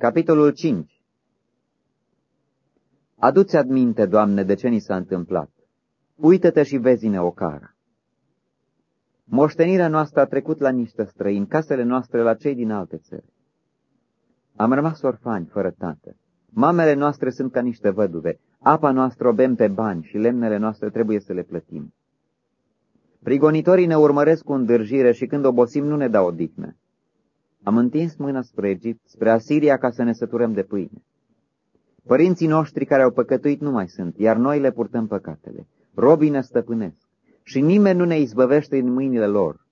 Capitolul 5 Adu-ți adminte, Doamne, de ce ni s-a întâmplat. Uită-te și vezi-ne o cara. Moștenirea noastră a trecut la niște străini, casele noastre la cei din alte țări. Am rămas orfani, fără tată. Mamele noastre sunt ca niște văduve. Apa noastră o bem pe bani și lemnele noastre trebuie să le plătim. Prigonitorii ne urmăresc cu îndârjire și când obosim nu ne dau odihnă. Am întins mâna spre Egipt, spre Asiria, ca să ne săturăm de pâine. Părinții noștri care au păcătuit nu mai sunt, iar noi le purtăm păcatele. Robii ne stăpânesc și nimeni nu ne izbăvește în mâinile lor.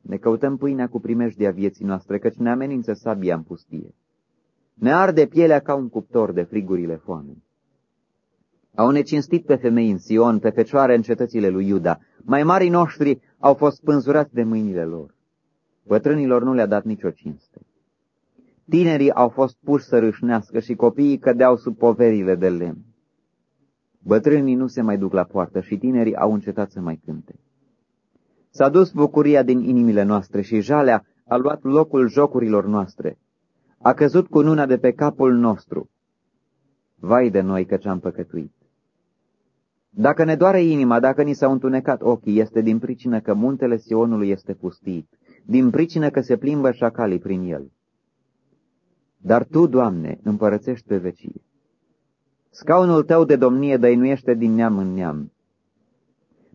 Ne căutăm pâinea cu primejdia vieții noastre, căci ne amenință sabia în pustie. Ne arde pielea ca un cuptor de frigurile foamei. Au necinstit pe femei în Sion, pe fecioare în cetățile lui Iuda. Mai marii noștri au fost pânzurați de mâinile lor. Bătrânilor nu le-a dat nicio cinste. Tinerii au fost puși să râșnească și copiii cădeau sub poverile de lemn. Bătrânii nu se mai duc la poartă și tinerii au încetat să mai cânte. S-a dus bucuria din inimile noastre și jalea a luat locul jocurilor noastre. A căzut cu nuna de pe capul nostru. Vai de noi căci am păcătuit. Dacă ne doare inima, dacă ni s-au întunecat ochii, este din pricină că muntele Sionului este pustit, din pricină că se plimbă șacalii prin el. Dar Tu, Doamne, împărățești pe vecie. Scaunul Tău de domnie dăinuiește din neam în neam.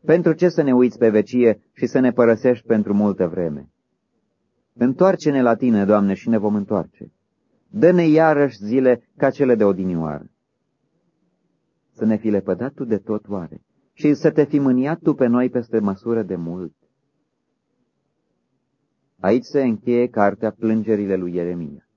Pentru ce să ne uiți pe vecie și să ne părăsești pentru multă vreme? Întoarce-ne la Tine, Doamne, și ne vom întoarce. Dă-ne iarăși zile ca cele de odinioară. Să ne fi lepădat Tu de tot oare și să te fi mâniat Tu pe noi peste măsură de mult. Aici se încheie cartea plângerile lui Ieremia.